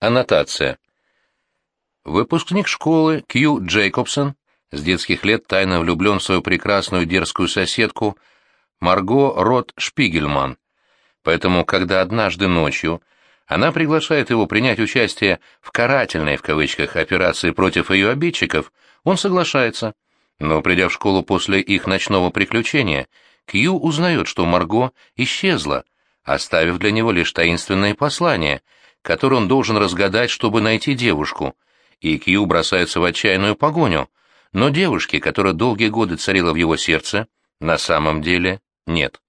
Аннотация. Выпускник школы Кью Джейкобсон с детских лет тайно влюблен в свою прекрасную дерзкую соседку Марго Рот Шпигельман. Поэтому, когда однажды ночью она приглашает его принять участие в «карательной» в кавычках операции против ее обидчиков, он соглашается. Но, придя в школу после их ночного приключения, Кью узнает, что Марго исчезла, оставив для него лишь таинственное послание, которое он должен разгадать, чтобы найти девушку, и Кью бросается в отчаянную погоню, но девушки, которая долгие годы царила в его сердце, на самом деле нет.